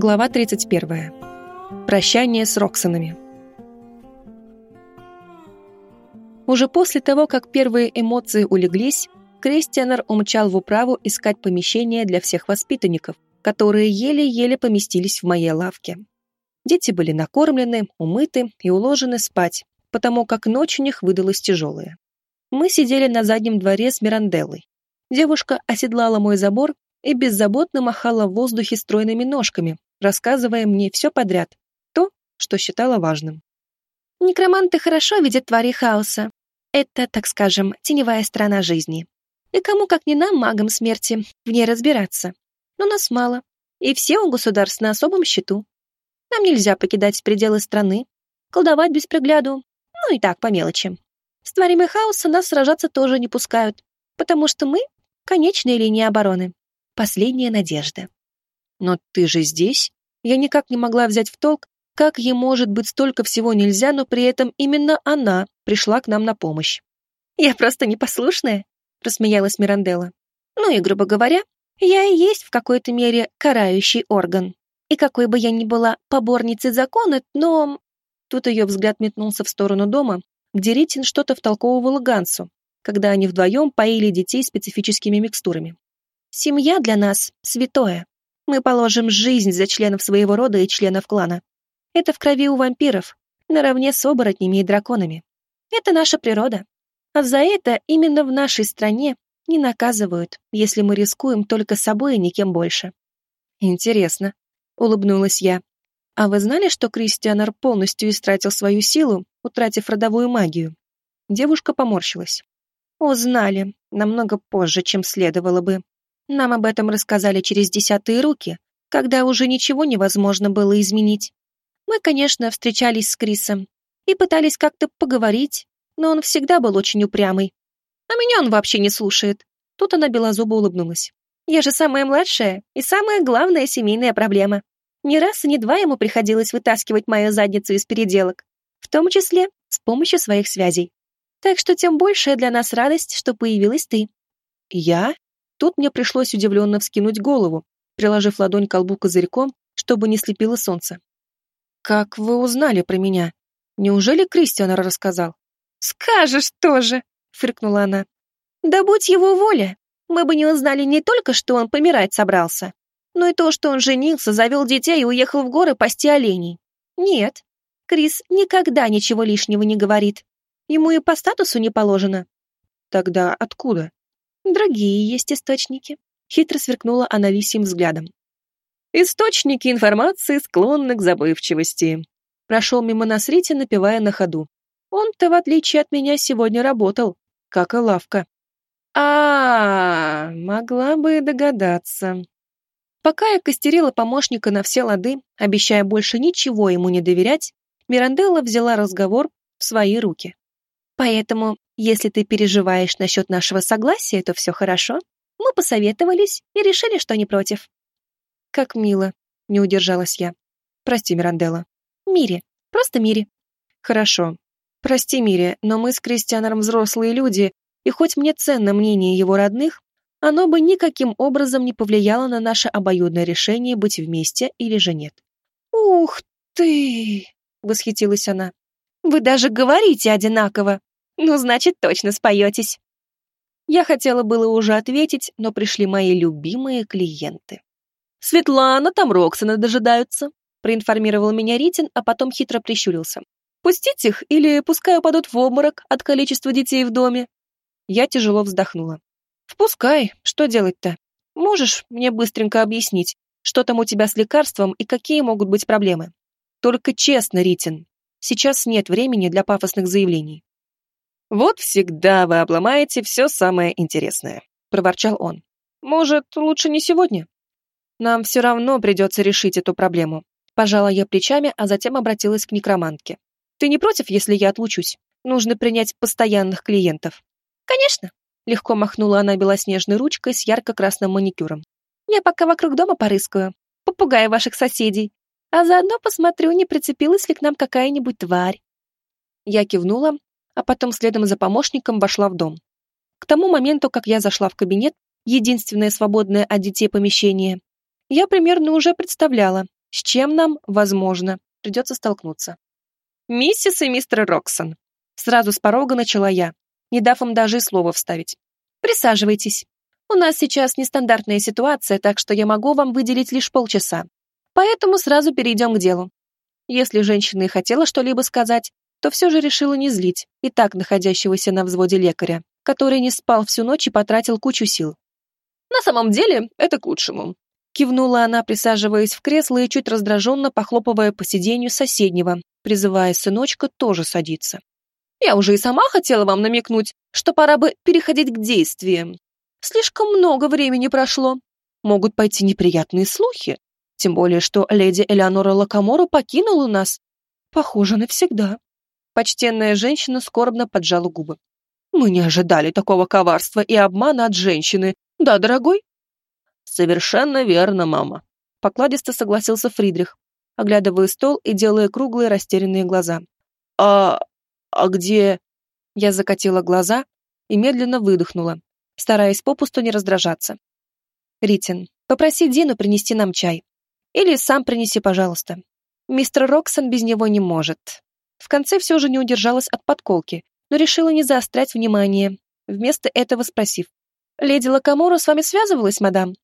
Глава 31. Прощание с Роксонами. Уже после того, как первые эмоции улеглись, Кристианер умчал в управу искать помещение для всех воспитанников, которые еле-еле поместились в моей лавке. Дети были накормлены, умыты и уложены спать, потому как ночь у них выдалась тяжелая. Мы сидели на заднем дворе с Миранделлой. Девушка оседлала мой забор и беззаботно махала в воздухе стройными ножками, рассказывая мне все подряд, то, что считала важным. Некроманты хорошо видят твари хаоса. Это, так скажем, теневая сторона жизни. И кому, как не нам, магам смерти, в ней разбираться. Но нас мало, и все у государств на особом счету. Нам нельзя покидать пределы страны, колдовать без пригляду, ну и так, по мелочи. С тварями хаоса нас сражаться тоже не пускают, потому что мы — конечная линия обороны. Последняя надежда. Но ты же здесь? Я никак не могла взять в толк, как ей может быть столько всего нельзя, но при этом именно она пришла к нам на помощь. Я просто непослушная, просмеялась Миранделла. Ну и, грубо говоря, я и есть в какой-то мере карающий орган. И какой бы я ни была поборницей закона, но... Тут ее взгляд метнулся в сторону дома, где Ритин что-то втолковывал Гансу, когда они вдвоем поили детей специфическими микстурами. Семья для нас святое. Мы положим жизнь за членов своего рода и членов клана. Это в крови у вампиров, наравне с оборотнями и драконами. Это наша природа. А за это именно в нашей стране не наказывают, если мы рискуем только собой и никем больше. Интересно, улыбнулась я. А вы знали, что Кристианер полностью истратил свою силу, утратив родовую магию? Девушка поморщилась. Узнали, намного позже, чем следовало бы. Нам об этом рассказали через десятые руки, когда уже ничего невозможно было изменить. Мы, конечно, встречались с Крисом и пытались как-то поговорить, но он всегда был очень упрямый. А меня он вообще не слушает. Тут она белозубо улыбнулась. Я же самая младшая и самая главная семейная проблема. Ни раз и ни два ему приходилось вытаскивать мою задницу из переделок, в том числе с помощью своих связей. Так что тем большая для нас радость, что появилась ты. Я? Тут мне пришлось удивленно вскинуть голову, приложив ладонь к колбу козырьком, чтобы не слепило солнце. «Как вы узнали про меня? Неужели Кристианер рассказал?» «Скажешь тоже!» — фыркнула она. «Да будь его воля, мы бы не узнали не только, что он помирать собрался, но и то, что он женился, завел детей и уехал в горы пасти оленей. Нет, Крис никогда ничего лишнего не говорит. Ему и по статусу не положено». «Тогда откуда?» Другие есть источники. Хитро сверкнула она лисьим взглядом. Источники информации склонны к забывчивости. Прошел мимо нас Рити, напевая на ходу. Он-то, в отличие от меня, сегодня работал, как и лавка. -а, -а могла бы догадаться. Пока я костерила помощника на все лады, обещая больше ничего ему не доверять, Миранделла взяла разговор в свои руки. Поэтому, если ты переживаешь насчет нашего согласия, то все хорошо. Мы посоветовались и решили, что не против. Как мило, не удержалась я. Прости, Миранделла. Мири, просто Мири. Хорошо. Прости, Мири, но мы с Кристианером взрослые люди, и хоть мне ценно мнение его родных, оно бы никаким образом не повлияло на наше обоюдное решение быть вместе или же нет. «Ух ты!» — восхитилась она. «Вы даже говорите одинаково!» Ну, значит, точно споетесь. Я хотела было уже ответить, но пришли мои любимые клиенты. «Светлана, там Роксона дожидаются», — проинформировал меня Ритин, а потом хитро прищурился. «Пустить их или пускай упадут в обморок от количества детей в доме?» Я тяжело вздохнула. «Впускай, что делать-то? Можешь мне быстренько объяснить, что там у тебя с лекарством и какие могут быть проблемы? Только честно, Ритин, сейчас нет времени для пафосных заявлений. «Вот всегда вы обломаете все самое интересное», — проворчал он. «Может, лучше не сегодня?» «Нам все равно придется решить эту проблему», — пожала я плечами, а затем обратилась к некромантке. «Ты не против, если я отлучусь? Нужно принять постоянных клиентов». «Конечно», — легко махнула она белоснежной ручкой с ярко-красным маникюром. «Я пока вокруг дома порыскаю, попугаю ваших соседей, а заодно посмотрю, не прицепилась ли к нам какая-нибудь тварь». Я кивнула, а потом следом за помощником вошла в дом. К тому моменту, как я зашла в кабинет, единственное свободное от детей помещение, я примерно уже представляла, с чем нам, возможно, придется столкнуться. «Миссис и мистер Роксон», — сразу с порога начала я, не дав им даже и слова вставить. «Присаживайтесь. У нас сейчас нестандартная ситуация, так что я могу вам выделить лишь полчаса. Поэтому сразу перейдем к делу. Если женщина и хотела что-либо сказать, то все же решила не злить и так находящегося на взводе лекаря, который не спал всю ночь и потратил кучу сил. «На самом деле, это к лучшему», — кивнула она, присаживаясь в кресло и чуть раздраженно похлопывая по сиденью соседнего, призывая сыночка тоже садиться. «Я уже и сама хотела вам намекнуть, что пора бы переходить к действиям. Слишком много времени прошло. Могут пойти неприятные слухи. Тем более, что леди Элеонора Лакамора покинула нас. Похоже, навсегда. Почтенная женщина скорбно поджала губы. «Мы не ожидали такого коварства и обмана от женщины. Да, дорогой?» «Совершенно верно, мама», — покладисто согласился Фридрих, оглядывая стол и делая круглые растерянные глаза. «А... а где...» Я закатила глаза и медленно выдохнула, стараясь попусту не раздражаться. «Ритин, попроси Дину принести нам чай. Или сам принеси, пожалуйста. Мистер Роксон без него не может. В конце все же не удержалась от подколки, но решила не заострять внимание, вместо этого спросив. «Леди Лакамура с вами связывалась, мадам?»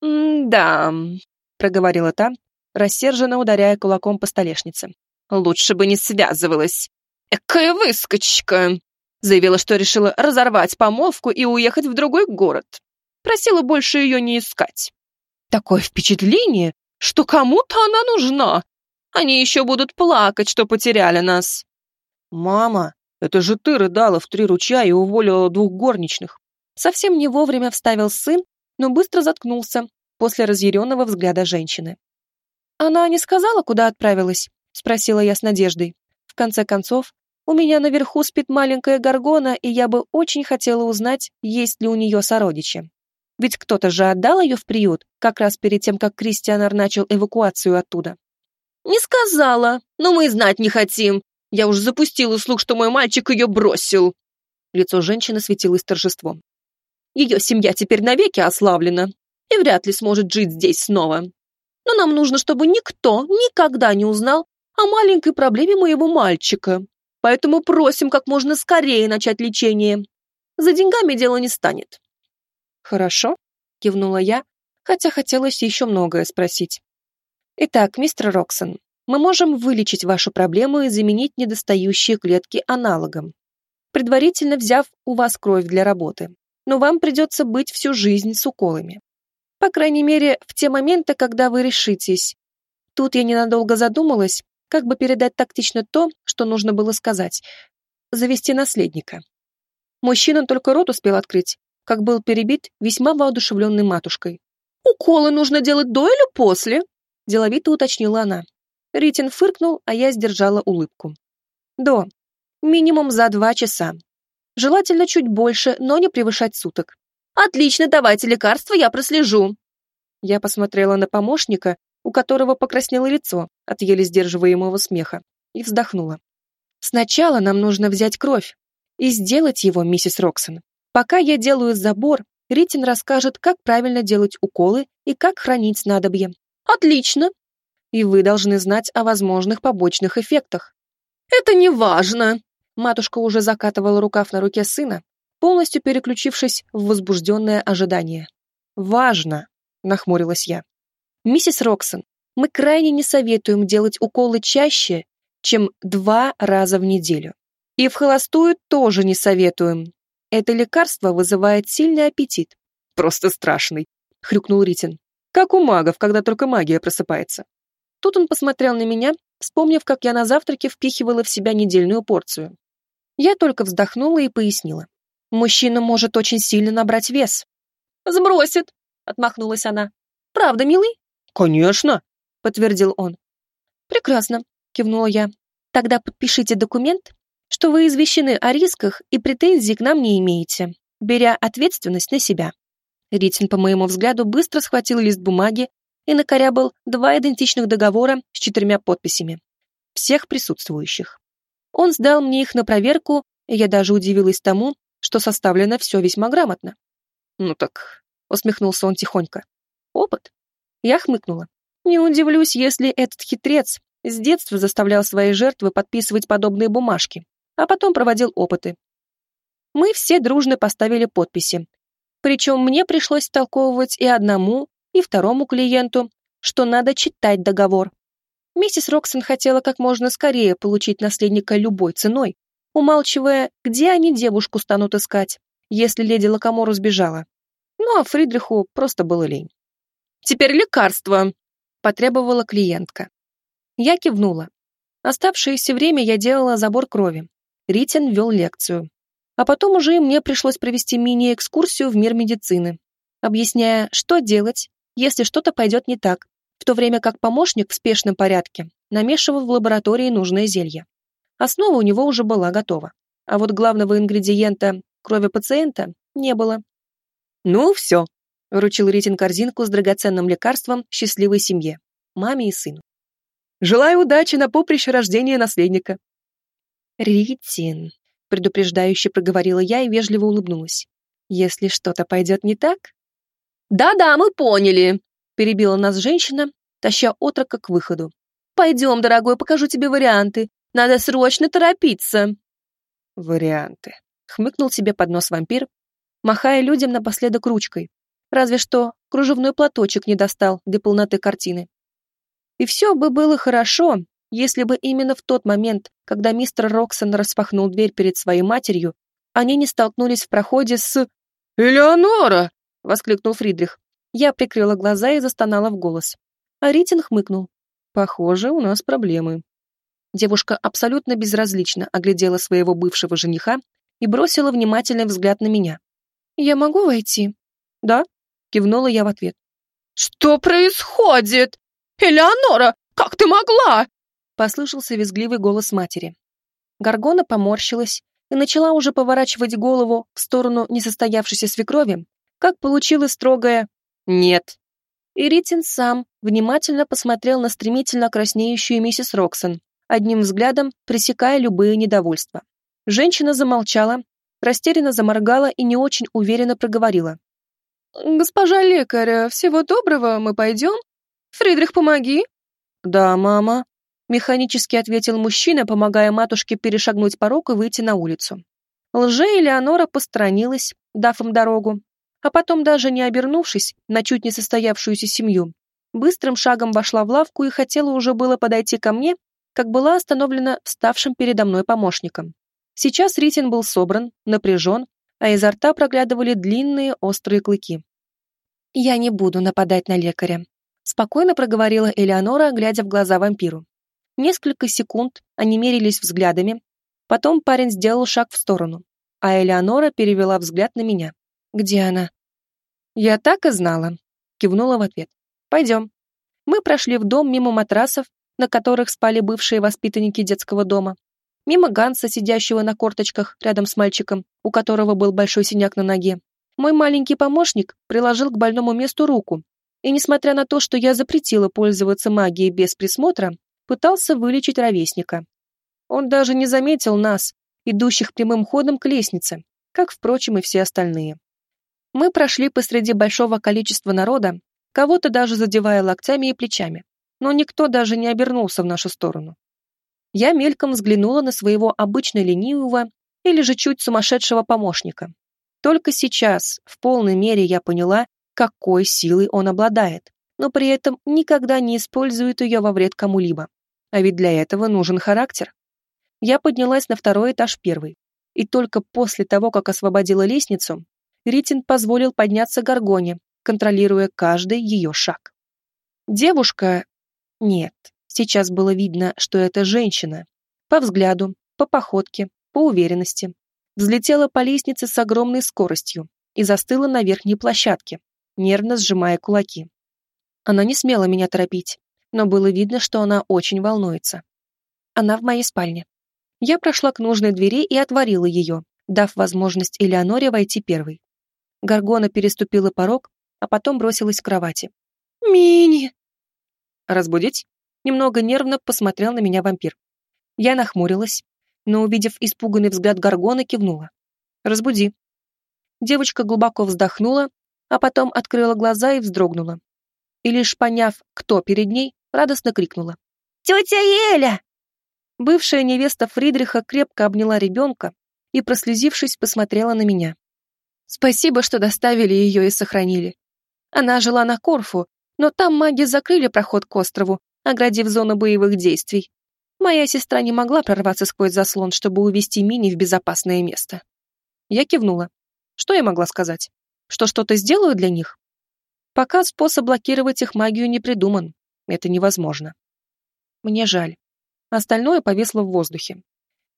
«Да», — проговорила та, рассерженно ударяя кулаком по столешнице. «Лучше бы не связывалась. Экая выскочка!» Заявила, что решила разорвать помолвку и уехать в другой город. Просила больше ее не искать. Такое впечатление, что кому-то она нужна, они еще будут плакать, что потеряли нас. Мама, это же ты рыдала в три ручья и уволила двух горничных. Совсем не вовремя вставил сын, но быстро заткнулся после разъяренного взгляда женщины. Она не сказала, куда отправилась? Спросила я с надеждой. В конце концов, у меня наверху спит маленькая горгона, и я бы очень хотела узнать, есть ли у нее сородичи. Ведь кто-то же отдал ее в приют, как раз перед тем, как Кристианар начал эвакуацию оттуда. «Не сказала, но мы и знать не хотим. Я уже запустила слух, что мой мальчик ее бросил». Лицо женщины светилось торжеством. «Ее семья теперь навеки ославлена и вряд ли сможет жить здесь снова. Но нам нужно, чтобы никто никогда не узнал о маленькой проблеме моего мальчика. Поэтому просим как можно скорее начать лечение. За деньгами дело не станет». «Хорошо», — кивнула я, хотя хотелось еще многое спросить. Итак, мистер Роксон, мы можем вылечить вашу проблему и заменить недостающие клетки аналогом, предварительно взяв у вас кровь для работы. Но вам придется быть всю жизнь с уколами. По крайней мере, в те моменты, когда вы решитесь. Тут я ненадолго задумалась, как бы передать тактично то, что нужно было сказать. Завести наследника. Мужчина только рот успел открыть, как был перебит весьма воодушевленной матушкой. «Уколы нужно делать до или после?» Деловито уточнила она. Ритин фыркнул, а я сдержала улыбку. До. Минимум за два часа. Желательно чуть больше, но не превышать суток. Отлично, давайте лекарства, я прослежу. Я посмотрела на помощника, у которого покраснело лицо от еле сдерживаемого смеха, и вздохнула. Сначала нам нужно взять кровь и сделать его, миссис Роксон. Пока я делаю забор, Ритин расскажет, как правильно делать уколы и как хранить снадобье. Отлично. И вы должны знать о возможных побочных эффектах. Это не важно. Матушка уже закатывала рукав на руке сына, полностью переключившись в возбужденное ожидание. «Важно», — нахмурилась я. «Миссис Роксон, мы крайне не советуем делать уколы чаще, чем два раза в неделю. И в холостую тоже не советуем. Это лекарство вызывает сильный аппетит. Просто страшный», — хрюкнул Ритин. Как у магов, когда только магия просыпается. Тут он посмотрел на меня, вспомнив, как я на завтраке впихивала в себя недельную порцию. Я только вздохнула и пояснила. Мужчина может очень сильно набрать вес. «Сбросит», — отмахнулась она. «Правда, милый?» «Конечно», — подтвердил он. «Прекрасно», — кивнула я. «Тогда подпишите документ, что вы извещены о рисках и претензий к нам не имеете, беря ответственность на себя. Ритин, по моему взгляду, быстро схватил лист бумаги и накорябал два идентичных договора с четырьмя подписями. Всех присутствующих. Он сдал мне их на проверку, и я даже удивилась тому, что составлено все весьма грамотно. «Ну так», — усмехнулся он тихонько. «Опыт?» Я хмыкнула. Не удивлюсь, если этот хитрец с детства заставлял свои жертвы подписывать подобные бумажки, а потом проводил опыты. Мы все дружно поставили подписи. Причем мне пришлось толковывать и одному, и второму клиенту, что надо читать договор. Миссис Роксон хотела как можно скорее получить наследника любой ценой, умалчивая, где они девушку станут искать, если леди Лакомору сбежала. Ну а Фридриху просто было лень. «Теперь лекарство!» — потребовала клиентка. Я кивнула. Оставшееся время я делала забор крови. Ритин вел лекцию. А потом уже и мне пришлось провести мини-экскурсию в мир медицины, объясняя, что делать, если что-то пойдет не так, в то время как помощник в спешном порядке намешивал в лаборатории нужное зелье. Основа у него уже была готова, а вот главного ингредиента крови пациента не было. «Ну, все», — вручил Ритин корзинку с драгоценным лекарством счастливой семье, маме и сыну. «Желаю удачи на поприще рождения наследника». «Ритин», — предупреждающе проговорила я и вежливо улыбнулась. «Если что-то пойдет не так...» «Да-да, мы поняли», — перебила нас женщина, таща отрока к выходу. «Пойдем, дорогой, покажу тебе варианты. Надо срочно торопиться». «Варианты», — хмыкнул себе под нос вампир, махая людям напоследок ручкой. Разве что кружевной платочек не достал для полноты картины. И все бы было хорошо, если бы именно в тот момент, когда мистер Роксон распахнул дверь перед своей матерью, они не столкнулись в проходе с... «Элеонора!» — воскликнул Фридрих. Я прикрыла глаза и застонала в голос. А Ритин хмыкнул. «Похоже, у нас проблемы». Девушка абсолютно безразлично оглядела своего бывшего жениха и бросила внимательный взгляд на меня. «Я могу войти?» «Да», — кивнула я в ответ. «Что происходит? Элеонора, как ты могла?» Послышался визгливый голос матери. Гаргона поморщилась и начала уже поворачивать голову в сторону несостоявшейся свекрови, как получила строгое «нет». И Ритин сам внимательно посмотрел на стремительно краснеющую миссис Роксон, одним взглядом пресекая любые недовольства. Женщина замолчала, растерянно заморгала и не очень уверенно проговорила. «Госпожа лекарь, всего доброго, мы пойдем? Фридрих, помоги!» «Да, мама», — механически ответил мужчина, помогая матушке перешагнуть порог и выйти на улицу. Лже Элеонора посторонилась, дав им дорогу, а потом, даже не обернувшись на чуть не состоявшуюся семью, быстрым шагом вошла в лавку и хотела уже было подойти ко мне, как была остановлена вставшим передо мной помощником. Сейчас Ритин был собран, напряжен, а изо рта проглядывали длинные острые клыки. «Я не буду нападать на лекаря», — спокойно проговорила Элеонора, глядя в глаза вампиру. Несколько секунд они мерились взглядами, потом парень сделал шаг в сторону, а Элеонора перевела взгляд на меня. «Где она?» «Я так и знала», — кивнула в ответ. «Пойдем». Мы прошли в дом мимо матрасов, на которых спали бывшие воспитанники детского дома, мимо Ганса, сидящего на корточках рядом с мальчиком, у которого был большой синяк на ноге. Мой маленький помощник приложил к больному месту руку, и, несмотря на то, что я запретила пользоваться магией без присмотра, пытался вылечить ровесника. Он даже не заметил нас, идущих прямым ходом к лестнице, как, впрочем, и все остальные. Мы прошли посреди большого количества народа, кого-то даже задевая локтями и плечами, но никто даже не обернулся в нашу сторону я мельком взглянула на своего обычно ленивого или же чуть сумасшедшего помощника. Только сейчас, в полной мере, я поняла, какой силой он обладает, но при этом никогда не использует ее во вред кому-либо. А ведь для этого нужен характер. Я поднялась на второй этаж первый, и только после того, как освободила лестницу, Ритин позволил подняться Гаргоне, контролируя каждый ее шаг. Девушка... Нет, Сейчас было видно, что это женщина. По взгляду, по походке, по уверенности. Взлетела по лестнице с огромной скоростью и застыла на верхней площадке, нервно сжимая кулаки. Она не смела меня торопить, но было видно, что она очень волнуется. Она в моей спальне. Я прошла к нужной двери и отворила ее, дав возможность Элеоноре войти первой. Гаргона переступила порог, а потом бросилась к кровати. «Мини!» «Разбудить?» Немного нервно посмотрел на меня вампир. Я нахмурилась, но, увидев испуганный взгляд Гаргона, кивнула. «Разбуди». Девочка глубоко вздохнула, а потом открыла глаза и вздрогнула. и лишь поняв, кто перед ней, радостно крикнула. «Тетя Эля!» Бывшая невеста Фридриха крепко обняла ребенка и, прослезившись, посмотрела на меня. Спасибо, что доставили ее и сохранили. Она жила на Корфу, но там маги закрыли проход к острову, оградив зону боевых действий. Моя сестра не могла прорваться сквозь заслон, чтобы увести Мини в безопасное место. Я кивнула. Что я могла сказать? Что что-то сделаю для них? Пока способ блокировать их магию не придуман. Это невозможно. Мне жаль. Остальное повесло в воздухе.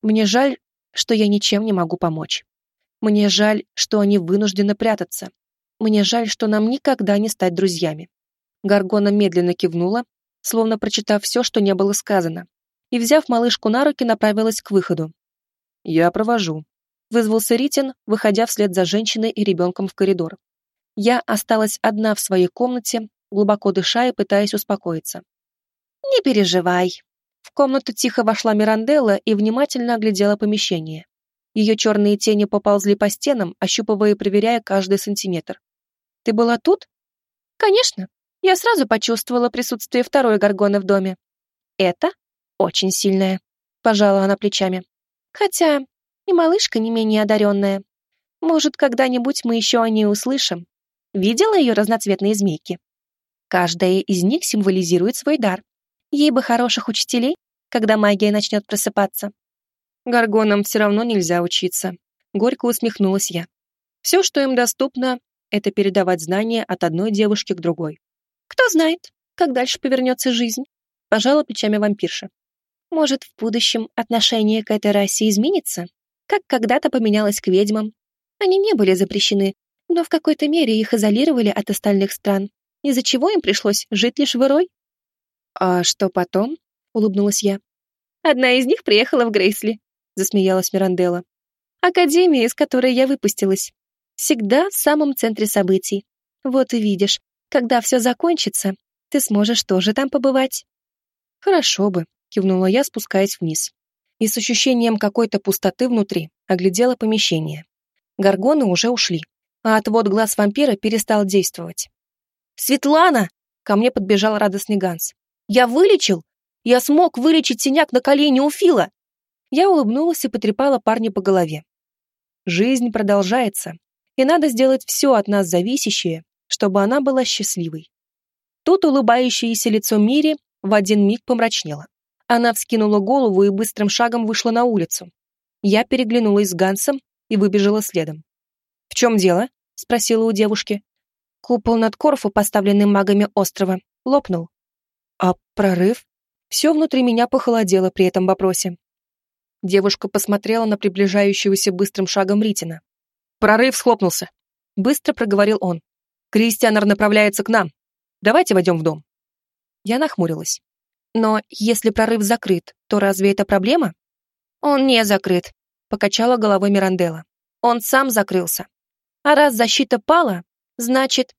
Мне жаль, что я ничем не могу помочь. Мне жаль, что они вынуждены прятаться. Мне жаль, что нам никогда не стать друзьями. Гаргона медленно кивнула, словно прочитав все, что не было сказано, и, взяв малышку на руки, направилась к выходу. «Я провожу», — вызвался Ритин, выходя вслед за женщиной и ребенком в коридор. Я осталась одна в своей комнате, глубоко дыша и пытаясь успокоиться. «Не переживай». В комнату тихо вошла Миранделла и внимательно оглядела помещение. Ее черные тени поползли по стенам, ощупывая и проверяя каждый сантиметр. «Ты была тут?» «Конечно. Я сразу почувствовала присутствие второй горгоны в доме. Это очень сильная», — пожала она плечами. «Хотя и малышка не менее одаренная. Может, когда-нибудь мы еще о ней услышим. Видела ее разноцветные змейки? Каждая из них символизирует свой дар. Ей бы хороших учителей, когда магия начнет просыпаться. Гаргонам все равно нельзя учиться. Горько усмехнулась я. Все, что им доступно, это передавать знания от одной девушки к другой. Кто знает, как дальше повернется жизнь. Пожала плечами вампирша. Может, в будущем отношение к этой расе изменится? Как когда-то поменялось к ведьмам. Они не были запрещены, но в какой-то мере их изолировали от остальных стран, из-за чего им пришлось жить лишь в Ирой. «А что потом?» — улыбнулась я. «Одна из них приехала в Грейсли», засмеялась Миранделла. Академия, из которой я выпустилась. Всегда в самом центре событий. Вот и видишь, когда все закончится, ты сможешь тоже там побывать. Хорошо бы, кивнула я, спускаясь вниз. И с ощущением какой-то пустоты внутри оглядела помещение. Горгоны уже ушли, а отвод глаз вампира перестал действовать. «Светлана!» — ко мне подбежал радостный Ганс. «Я вылечил! Я смог вылечить синяк на колене у Фила!» Я улыбнулась и потрепала парня по голове. Жизнь продолжается, и надо сделать все от нас зависящее, чтобы она была счастливой. Тут улыбающееся лицо Мири в один миг помрачнело. Она вскинула голову и быстрым шагом вышла на улицу. Я переглянулась с Гансом и выбежала следом. «В чем дело?» — спросила у девушки. Купол над Корфу, поставленный магами острова, лопнул. «А прорыв?» Все внутри меня похолодело при этом вопросе. Девушка посмотрела на приближающегося быстрым шагом Ритина. «Прорыв схлопнулся», — быстро проговорил он. «Кристианер направляется к нам. Давайте войдем в дом». Я нахмурилась. «Но если прорыв закрыт, то разве это проблема?» «Он не закрыт», — покачала головой Миранделла. «Он сам закрылся. А раз защита пала, значит...»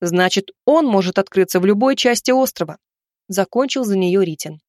«Значит, он может открыться в любой части острова», — закончил за нее Ритин.